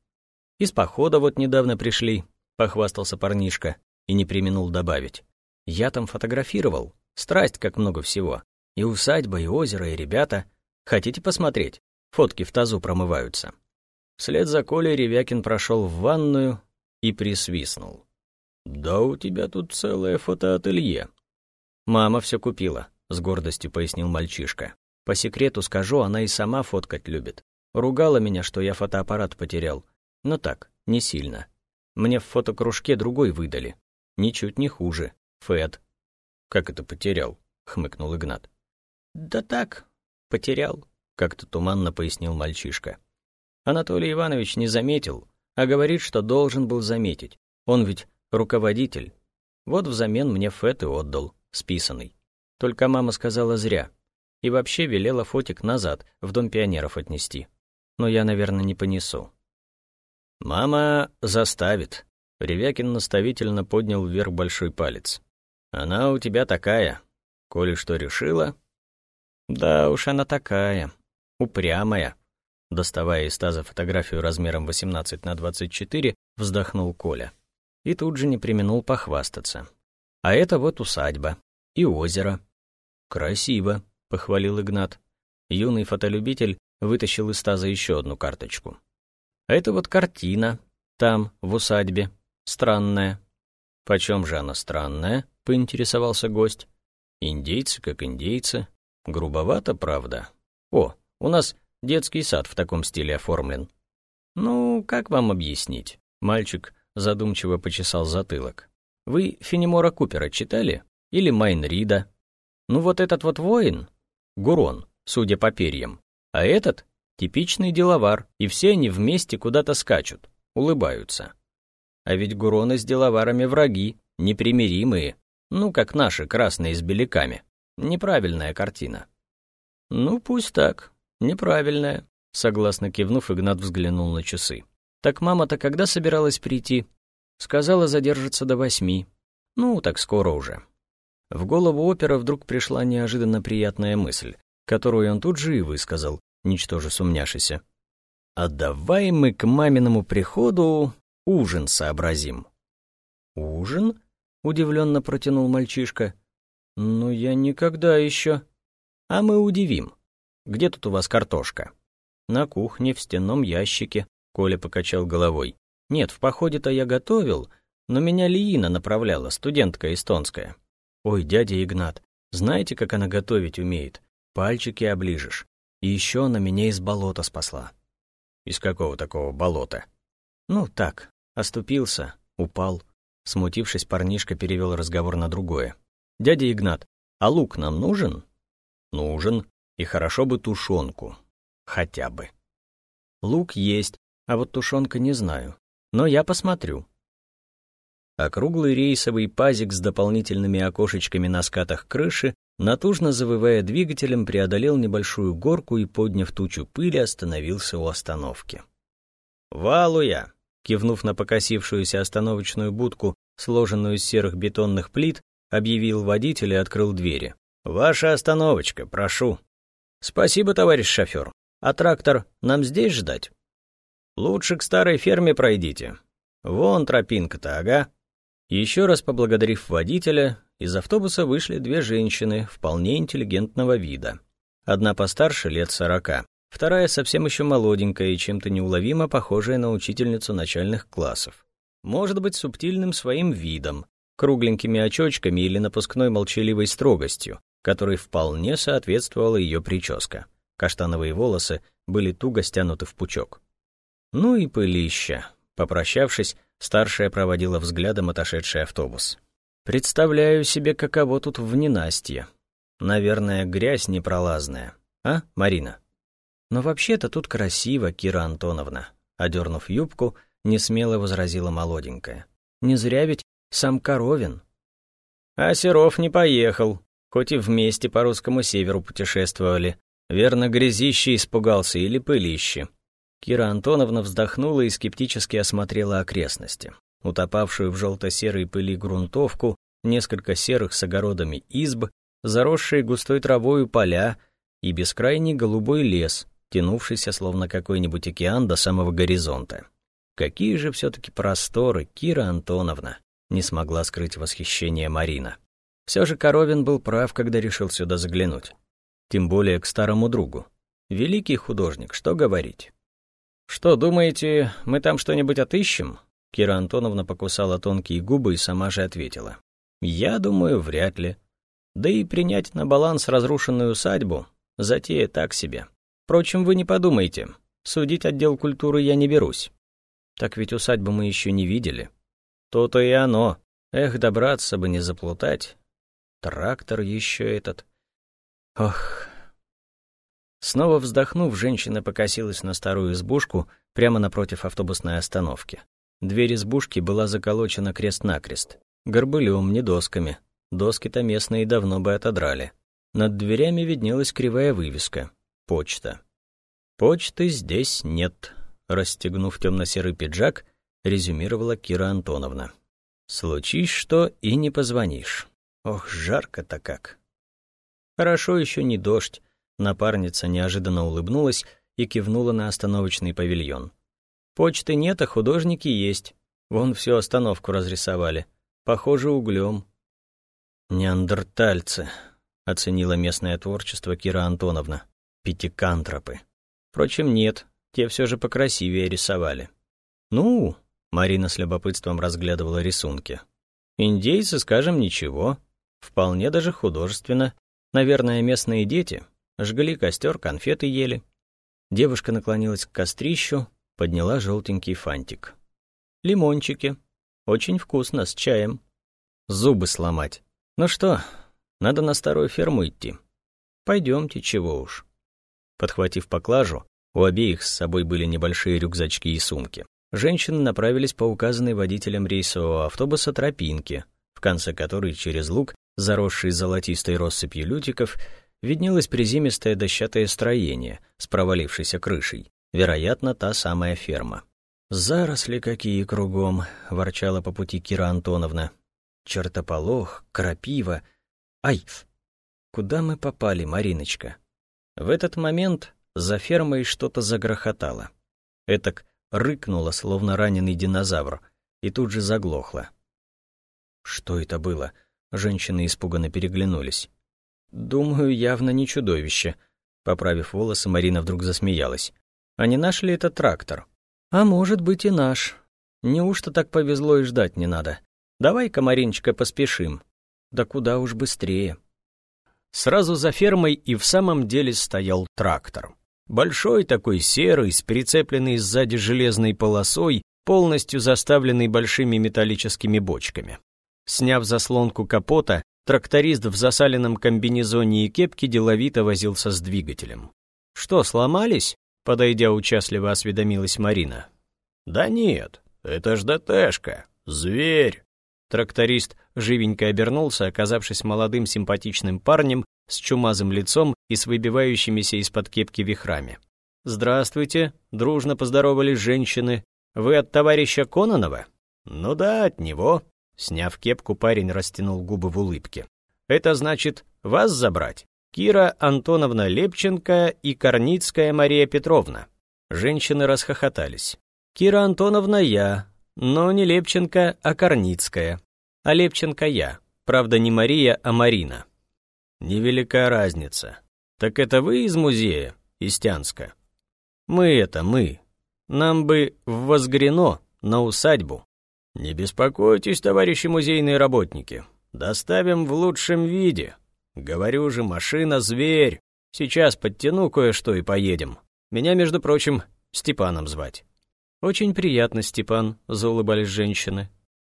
«Из похода вот недавно пришли», — похвастался парнишка и не применул добавить. «Я там фотографировал. Страсть, как много всего. И усадьба, и озеро, и ребята. Хотите посмотреть? Фотки в тазу промываются». Вслед за Колей Ревякин прошел в ванную и присвистнул. «Да у тебя тут целое фотоателье». «Мама все купила», — с гордостью пояснил мальчишка. «По секрету скажу, она и сама фоткать любит. Ругала меня, что я фотоаппарат потерял. Но так, не сильно. Мне в фотокружке другой выдали. Ничуть не хуже. Фэт». «Как это потерял?» — хмыкнул Игнат. «Да так, потерял», — как-то туманно пояснил мальчишка. Анатолий Иванович не заметил, а говорит, что должен был заметить. Он ведь руководитель. Вот взамен мне фэт и отдал, списанный. Только мама сказала зря. И вообще велела фотик назад, в Дом пионеров отнести. Но я, наверное, не понесу. «Мама заставит», — Ревякин наставительно поднял вверх большой палец. «Она у тебя такая. Коли что решила...» «Да уж она такая. Упрямая», Доставая из таза фотографию размером 18 на 24, вздохнул Коля. И тут же не применул похвастаться. А это вот усадьба. И озеро. Красиво, похвалил Игнат. Юный фотолюбитель вытащил из таза еще одну карточку. А это вот картина. Там, в усадьбе. Странная. Почем же она странная? Поинтересовался гость. Индейцы как индейцы. Грубовато, правда. О, у нас Детский сад в таком стиле оформлен. Ну, как вам объяснить? Мальчик задумчиво почесал затылок. Вы Фенемора Купера читали? Или Майн Рида? Ну вот этот вот воин — Гурон, судя по перьям. А этот — типичный деловар, и все они вместе куда-то скачут, улыбаются. А ведь Гуроны с деловарами враги, непримиримые, ну, как наши красные с беляками. Неправильная картина. Ну, пусть так, «Неправильная», — согласно кивнув, Игнат взглянул на часы. «Так мама-то когда собиралась прийти?» «Сказала задержаться до восьми». «Ну, так скоро уже». В голову опера вдруг пришла неожиданно приятная мысль, которую он тут же и высказал, ничтоже сумняшися. «А давай мы к маминому приходу ужин сообразим». «Ужин?» — удивленно протянул мальчишка. «Ну, я никогда еще...» «А мы удивим. Где тут у вас картошка?» «На кухне, в стенном ящике», — Коля покачал головой. «Нет, в походе-то я готовил, но меня Лиина направляла, студентка эстонская». «Ой, дядя Игнат, знаете, как она готовить умеет? Пальчики оближешь. И еще она меня из болота спасла». «Из какого такого болота?» «Ну, так, оступился, упал». Смутившись, парнишка перевел разговор на другое. «Дядя Игнат, а лук нам нужен?» «Нужен. И хорошо бы тушенку. Хотя бы. Лук есть, а вот тушенка не знаю. Но я посмотрю. Округлый рейсовый пазик с дополнительными окошечками на скатах крыши, натужно завывая двигателем, преодолел небольшую горку и, подняв тучу пыли, остановился у остановки. «Валуя!» Кивнув на покосившуюся остановочную будку, сложенную из серых бетонных плит, объявил водитель и открыл двери. «Ваша остановочка, прошу». «Спасибо, товарищ шофер. А трактор нам здесь ждать?» «Лучше к старой ферме пройдите. Вон тропинка-то, ага». Еще раз поблагодарив водителя, из автобуса вышли две женщины вполне интеллигентного вида. Одна постарше, лет сорока, вторая совсем еще молоденькая и чем-то неуловимо похожая на учительницу начальных классов. Может быть, субтильным своим видом, кругленькими очочками или напускной молчаливой строгостью, которой вполне соответствовала ее прическа. Каштановые волосы были туго стянуты в пучок. Ну и пылища. Попрощавшись, старшая проводила взглядом отошедший автобус. Представляю себе, каково тут в ненастье. Наверное, грязь непролазная. А, Марина? Но вообще-то тут красиво, Кира Антоновна. Одернув юбку, несмело возразила молоденькая. Не зря ведь сам Коровин. А Серов не поехал, хоть и вместе по русскому северу путешествовали. Верно, грязище испугался или пылище. Кира Антоновна вздохнула и скептически осмотрела окрестности. Утопавшую в желто-серой пыли грунтовку, несколько серых с огородами изб, заросшие густой травою поля и бескрайний голубой лес, тянувшийся словно какой-нибудь океан до самого горизонта. Какие же все-таки просторы, Кира Антоновна! Не смогла скрыть восхищение Марина. Все же Коровин был прав, когда решил сюда заглянуть. Тем более к старому другу. Великий художник, что говорить. «Что, думаете, мы там что-нибудь отыщем?» Кира Антоновна покусала тонкие губы и сама же ответила. «Я думаю, вряд ли. Да и принять на баланс разрушенную усадьбу — затея так себе. Впрочем, вы не подумайте, судить отдел культуры я не берусь. Так ведь усадьбу мы еще не видели. То-то и оно. Эх, добраться бы не заплутать. Трактор еще этот. Ох. Снова вздохнув, женщина покосилась на старую избушку прямо напротив автобусной остановки. Дверь избушки была заколочена крест-накрест. Горбылем, не досками. Доски-то местные давно бы отодрали. Над дверями виднелась кривая вывеска. Почта. Почты здесь нет. Расстегнув темно-серый пиджак, резюмировала Кира Антоновна. Случись что и не позвонишь. Ох, жарко-то как. Хорошо еще не дождь. Напарница неожиданно улыбнулась и кивнула на остановочный павильон. Почты нет, а художники есть. Вон всю остановку разрисовали. Похоже, углем. «Неандертальцы», — оценила местное творчество Кира Антоновна. «Пятикантропы». Впрочем, нет, те все же покрасивее рисовали. «Ну», — Марина с любопытством разглядывала рисунки. «Индейцы, скажем, ничего. Вполне даже художественно. Наверное, местные дети. Жгли костер, конфеты ели». Девушка наклонилась к кострищу, подняла желтенький фантик. «Лимончики. Очень вкусно, с чаем. Зубы сломать. «Ну что, надо на старую ферму идти. Пойдемте, чего уж». Подхватив поклажу, у обеих с собой были небольшие рюкзачки и сумки. Женщины направились по указанной водителем рейсового автобуса тропинке, в конце которой через луг, заросший золотистой россыпью лютиков, виднелось приземистое дощатое строение с провалившейся крышей, вероятно, та самая ферма. «Заросли какие кругом!» — ворчала по пути Кира Антоновна чертополох, крапива. Ай! Куда мы попали, Мариночка? В этот момент за фермой что-то загрохотало. Этак рыкнуло, словно раненый динозавр, и тут же заглохло. Что это было? Женщины испуганно переглянулись. Думаю, явно не чудовище. Поправив волосы, Марина вдруг засмеялась. А не наш ли трактор? А может быть и наш. Неужто так повезло и ждать не надо? Давай-ка, Мариночка, поспешим. Да куда уж быстрее. Сразу за фермой и в самом деле стоял трактор. Большой такой серый, с прицепленной сзади железной полосой, полностью заставленный большими металлическими бочками. Сняв заслонку капота, тракторист в засаленном комбинезоне и кепке деловито возился с двигателем. «Что, сломались?» — подойдя участливо осведомилась Марина. «Да нет, это ж ДТшка, зверь!» Тракторист живенько обернулся, оказавшись молодым симпатичным парнем с чумазым лицом и с выбивающимися из-под кепки вихрами. «Здравствуйте», — дружно поздоровались женщины. «Вы от товарища Кононова?» «Ну да, от него». Сняв кепку, парень растянул губы в улыбке. «Это значит, вас забрать? Кира Антоновна Лепченко и Корницкая Мария Петровна». Женщины расхохотались. «Кира Антоновна я, но не Лепченко, а Корницкая. А Лепченко я. Правда, не Мария, а Марина. Невелика разница. Так это вы из музея, Истянска? Мы это, мы. Нам бы в Возгрено, на усадьбу. «Не беспокойтесь, товарищи музейные работники. Доставим в лучшем виде. Говорю же, машина — зверь. Сейчас подтяну кое-что и поедем. Меня, между прочим, Степаном звать». «Очень приятно, Степан», — заулыбались женщины.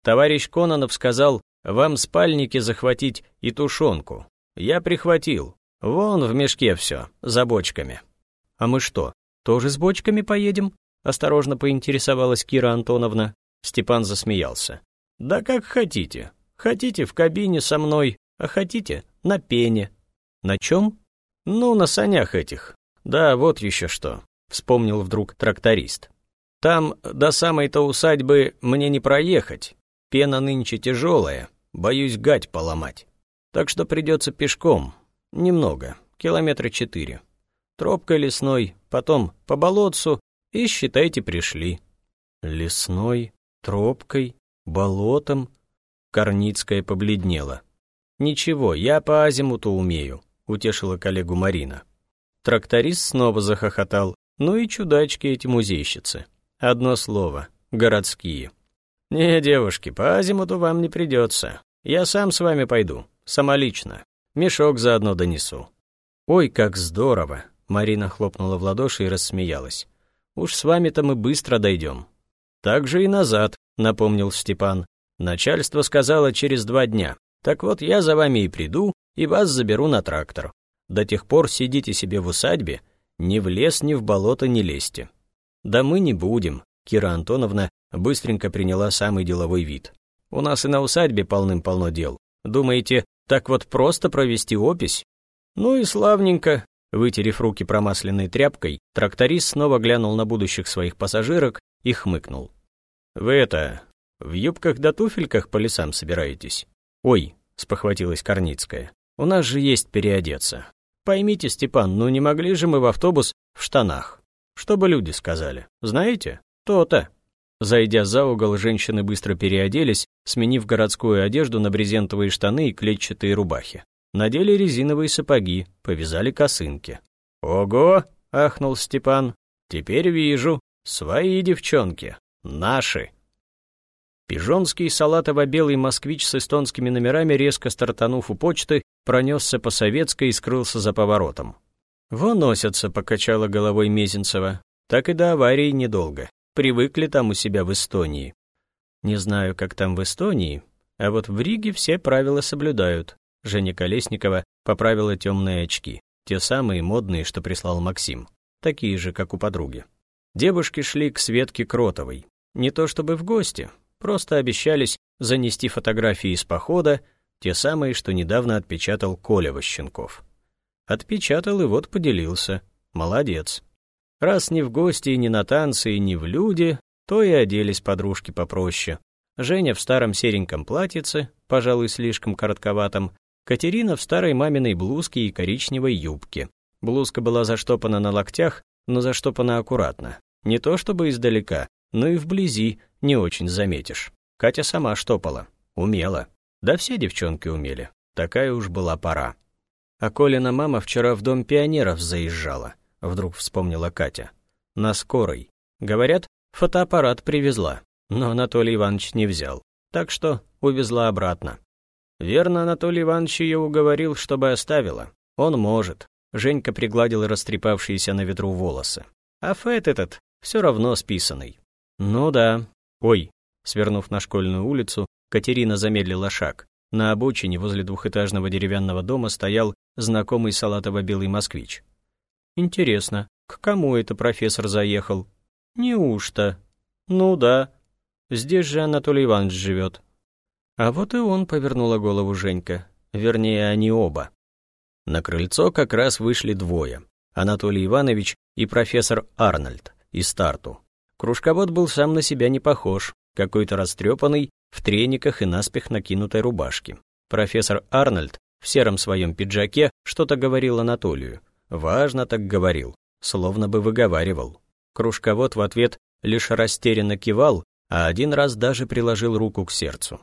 «Товарищ Кононов сказал, вам спальники захватить и тушенку. Я прихватил. Вон в мешке все, за бочками». «А мы что, тоже с бочками поедем?» — осторожно поинтересовалась Кира Антоновна. Степан засмеялся. «Да как хотите. Хотите в кабине со мной, а хотите на пене». «На чем?» «Ну, на санях этих. Да, вот еще что», — вспомнил вдруг тракторист. «Там до самой-то усадьбы мне не проехать. Пена нынче тяжелая, боюсь гать поломать. Так что придется пешком. Немного, километра четыре. Тропкой лесной, потом по болотцу и, считайте, пришли». «Лесной, тропкой, болотом?» Корницкая побледнела. «Ничего, я по азимуту умею», — утешила коллегу Марина. Тракторист снова захохотал. «Ну и чудачки эти музейщицы. Одно слово — городские». «Не, девушки, по азимуту вам не придется. Я сам с вами пойду, самолично. Мешок заодно донесу». «Ой, как здорово!» — Марина хлопнула в ладоши и рассмеялась. «Уж с вами-то мы быстро дойдем». «Так же и назад», — напомнил Степан. Начальство сказало через два дня. Так вот, я за вами и приду, и вас заберу на трактор. До тех пор сидите себе в усадьбе, ни в лес, ни в болото не лезьте. Да мы не будем. Кира Антоновна быстренько приняла самый деловой вид. У нас и на усадьбе полным-полно дел. Думаете, так вот просто провести опись? Ну и славненько. Вытерев руки промасленной тряпкой, тракторист снова глянул на будущих своих пассажирок и хмыкнул. «Вы это, в юбках да туфельках по лесам собираетесь? Ой, спохватилась Корницкая. У нас же есть переодеться. Поймите, Степан, ну не могли же мы в автобус в штанах? Что бы люди сказали? Знаете? То-то. Зайдя за угол, женщины быстро переоделись, сменив городскую одежду на брезентовые штаны и клетчатые рубахи. Надели резиновые сапоги, повязали косынки. «Ого!» — ахнул Степан. «Теперь вижу. Свои девчонки. Наши!» Пижонский салатово-белый москвич с эстонскими номерами, резко стартанув у почты, пронесся по Советской и скрылся за поворотом. «Вон носятся», — покачала головой Мезенцева. «Так и до аварии недолго. Привыкли там у себя в Эстонии». «Не знаю, как там в Эстонии, а вот в Риге все правила соблюдают». Женя Колесникова поправила темные очки, те самые модные, что прислал Максим, такие же, как у подруги. Девушки шли к Светке Кротовой. Не то чтобы в гости, Просто обещались занести фотографии из похода, те самые, что недавно отпечатал Коля Ващенков. Отпечатал и вот поделился. Молодец. Раз не в гости, не на танцы, и не в люди, то и оделись подружки попроще. Женя в старом сереньком платьице, пожалуй, слишком коротковатом, Катерина в старой маминой блузке и коричневой юбке. Блузка была заштопана на локтях, но заштопана аккуратно. Не то чтобы издалека, но и вблизи, не очень заметишь. Катя сама штопала. Умела. Да все девчонки умели. Такая уж была пора. А Колина мама вчера в дом пионеров заезжала, вдруг вспомнила Катя. На скорой. Говорят, фотоаппарат привезла, но Анатолий Иванович не взял. Так что увезла обратно. Верно, Анатолий Иванович ее уговорил, чтобы оставила. Он может. Женька пригладила растрепавшиеся на ветру волосы. А Фэт этот все равно списанный. Ну да, «Ой!» Свернув на школьную улицу, Катерина замедлила шаг. На обочине возле двухэтажного деревянного дома стоял знакомый салатово-белый москвич. «Интересно, к кому это профессор заехал?» «Неужто?» «Ну да. Здесь же Анатолий Иванович живет». А вот и он повернула голову Женька. Вернее, они оба. На крыльцо как раз вышли двое. Анатолий Иванович и профессор Арнольд из старту. Кружковод был сам на себя не похож, какой-то растрепанный, в трениках и наспех накинутой рубашке. Профессор Арнольд в сером своем пиджаке что-то говорил Анатолию. Важно так говорил, словно бы выговаривал. Кружковод в ответ лишь растерянно кивал, а один раз даже приложил руку к сердцу.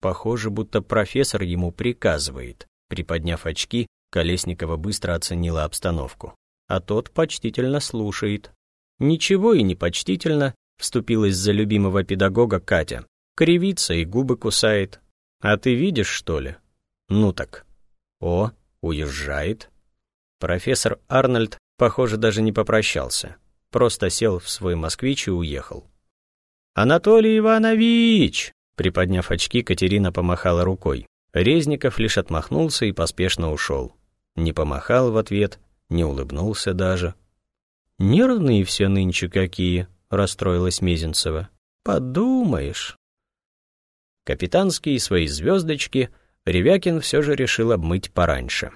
Похоже, будто профессор ему приказывает. Приподняв очки, Колесникова быстро оценила обстановку. А тот почтительно слушает. Ничего и не почтительно, вступилась за любимого педагога Катя. Кривится и губы кусает. А ты видишь, что ли? Ну так. О, уезжает. Профессор Арнольд, похоже, даже не попрощался. Просто сел в свой москвич и уехал. «Анатолий Иванович!» Приподняв очки, Катерина помахала рукой. Резников лишь отмахнулся и поспешно ушел. Не помахал в ответ, не улыбнулся даже. «Нервные все нынче какие», — расстроилась Мезенцева. «Подумаешь». Капитанские свои звездочки Ревякин все же решил обмыть пораньше.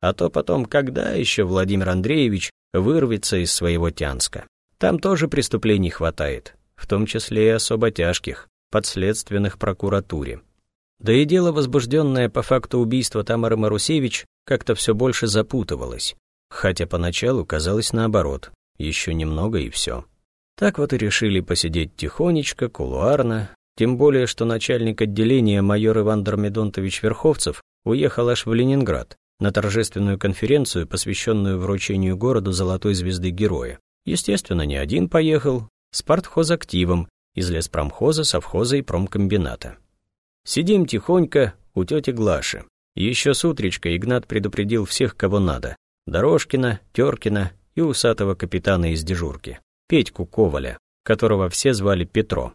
А то потом, когда еще Владимир Андреевич вырвется из своего Тянска? Там тоже преступлений хватает, в том числе и особо тяжких, подследственных прокуратуре. Да и дело, возбужденное по факту убийства Тамары Марусевич, как-то все больше запутывалось, хотя поначалу казалось наоборот, еще немного и все. Так вот и решили посидеть тихонечко, кулуарно, тем более, что начальник отделения майор Иван Дормидонтович Верховцев уехал аж в Ленинград на торжественную конференцию, посвященную вручению городу Золотой Звезды Героя. Естественно, не один поехал, с партхозактивом из леспромхоза, совхоза и промкомбината. Сидим тихонько у тети Глаши. Еще с утречка Игнат предупредил всех, кого надо. Дорожкина, Теркина и усатого капитана из дежурки, Петьку Коваля, которого все звали Петро.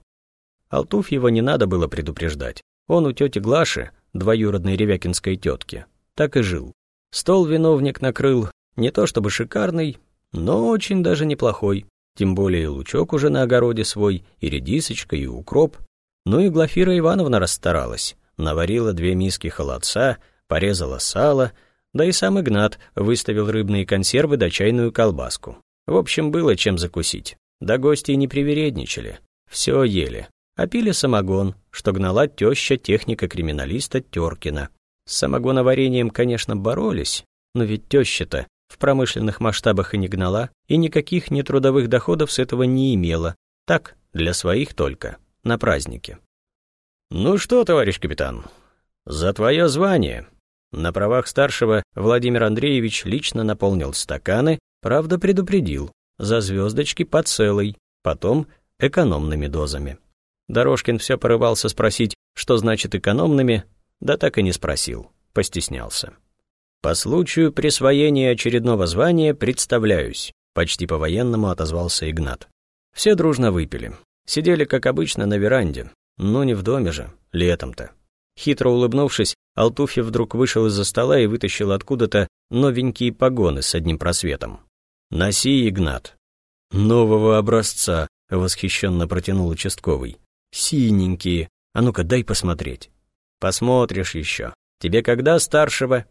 Алтуфьева не надо было предупреждать. Он у тети Глаши, двоюродной ревякинской тетки, так и жил. Стол виновник накрыл, не то чтобы шикарный, но очень даже неплохой. Тем более лучок уже на огороде свой, и редисочка, и укроп. Ну и Глафира Ивановна расстаралась. Наварила две миски холодца, порезала сало, да и сам Игнат выставил рыбные консервы да чайную колбаску. В общем, было чем закусить. Да гости не привередничали. Все ели. А пили самогон, что гнала теща техника-криминалиста Теркина. С самогоноварением, конечно, боролись, но ведь теща-то в промышленных масштабах и не гнала, и никаких нетрудовых доходов с этого не имела. Так, для своих только, на празднике. «Ну что, товарищ капитан, за твое звание!» На правах старшего Владимир Андреевич лично наполнил стаканы, правда предупредил, за звездочки по целой, потом экономными дозами. Дорожкин все порывался спросить, что значит экономными, да так и не спросил, постеснялся. «По случаю присвоения очередного звания представляюсь», почти по-военному отозвался Игнат. Все дружно выпили. Сидели, как обычно, на веранде. Но не в доме же, летом-то. Хитро улыбнувшись, Алтуфьев вдруг вышел из-за стола и вытащил откуда-то новенькие погоны с одним просветом. «Носи, Игнат». «Нового образца», — восхищенно протянул участковый. «Синенькие. А ну-ка, дай посмотреть». Посмотришь еще. Тебе когда старшего?»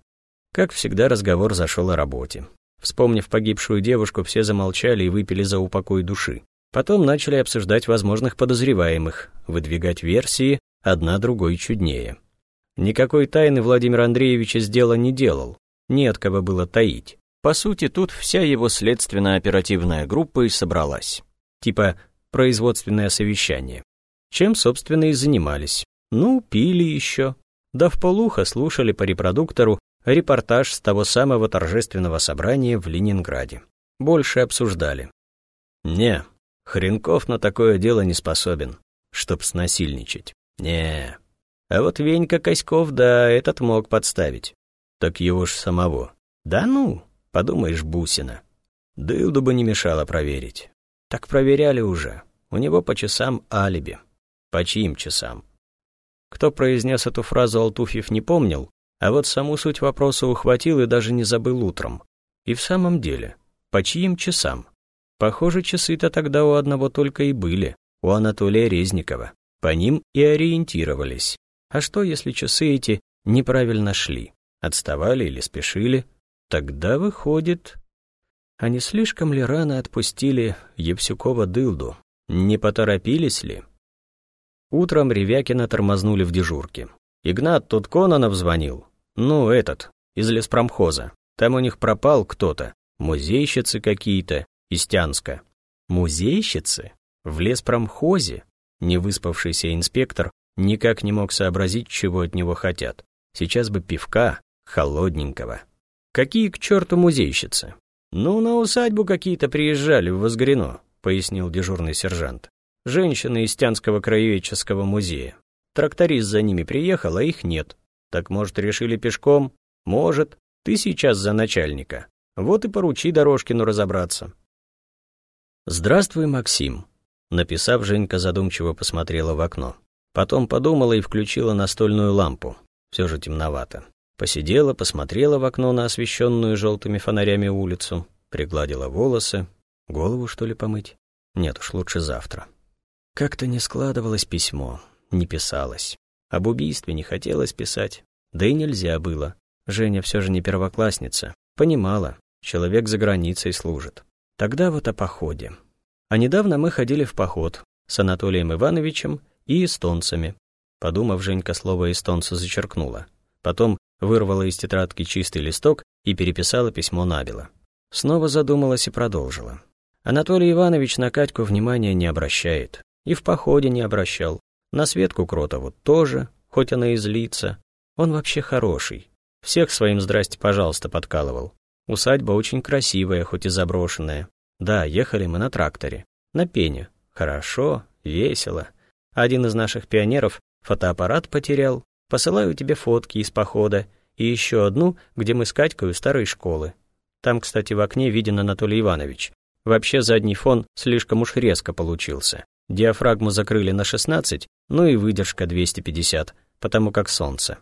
Как всегда, разговор зашел о работе. Вспомнив погибшую девушку, все замолчали и выпили за упокой души. Потом начали обсуждать возможных подозреваемых, выдвигать версии, одна другой чуднее. Никакой тайны Владимир Андреевич из дела не делал, не от кого было таить. По сути, тут вся его следственно-оперативная группа и собралась. Типа производственное совещание. Чем, собственно, и занимались. Ну, пили еще. Да в полухо слушали по репродуктору репортаж с того самого торжественного собрания в Ленинграде. Больше обсуждали. Не, Хренков на такое дело не способен, чтоб снасильничать. Не. А вот Венька Коськов, да, этот мог подставить. Так его ж самого. Да ну, подумаешь, бусина. Дылду бы не мешало проверить. Так проверяли уже. У него по часам алиби. По чьим часам? Кто произнес эту фразу Алтуфьев не помнил, а вот саму суть вопроса ухватил и даже не забыл утром. И в самом деле, по чьим часам? Похоже, часы-то тогда у одного только и были, у Анатолия Резникова. По ним и ориентировались. А что, если часы эти неправильно шли? Отставали или спешили? Тогда выходит... Не слишком ли рано отпустили Евсюкова дылду? Не поторопились ли? Утром Ревякина тормознули в дежурке. Игнат тут Кононов звонил. Ну, этот, из леспромхоза. Там у них пропал кто-то. Музейщицы какие-то, из Тянска. Музейщицы? В леспромхозе? Невыспавшийся инспектор никак не мог сообразить, чего от него хотят. Сейчас бы пивка, холодненького. Какие к черту музейщицы? Ну, на усадьбу какие-то приезжали в Возгрено, пояснил дежурный сержант. женщины из Тянского краеведческого музея. Тракторист за ними приехал, а их нет. Так, может, решили пешком? Может. Ты сейчас за начальника. Вот и поручи Дорожкину разобраться. «Здравствуй, Максим», — написав, Женька задумчиво посмотрела в окно. Потом подумала и включила настольную лампу. Все же темновато. Посидела, посмотрела в окно на освещенную желтыми фонарями улицу, пригладила волосы. Голову, что ли, помыть? Нет уж, лучше завтра. Как-то не складывалось письмо, не писалось. Об убийстве не хотелось писать. Да и нельзя было. Женя все же не первоклассница. Понимала, человек за границей служит. Тогда вот о походе. А недавно мы ходили в поход с Анатолием Ивановичем и эстонцами. Подумав, Женька слово «эстонцы» зачеркнула. Потом вырвала из тетрадки чистый листок и переписала письмо набело. Снова задумалась и продолжила. Анатолий Иванович на Катьку внимания не обращает. И в походе не обращал. На Светку Кротову тоже, хоть она и злится. Он вообще хороший. Всех своим «здрасте, пожалуйста» подкалывал. Усадьба очень красивая, хоть и заброшенная. Да, ехали мы на тракторе. На пене. Хорошо, весело. Один из наших пионеров фотоаппарат потерял. Посылаю тебе фотки из похода. И еще одну, где мы с Катькой у старой школы. Там, кстати, в окне виден Анатолий Иванович. Вообще задний фон слишком уж резко получился. Диафрагму закрыли на 16, ну и выдержка 250, потому как солнце.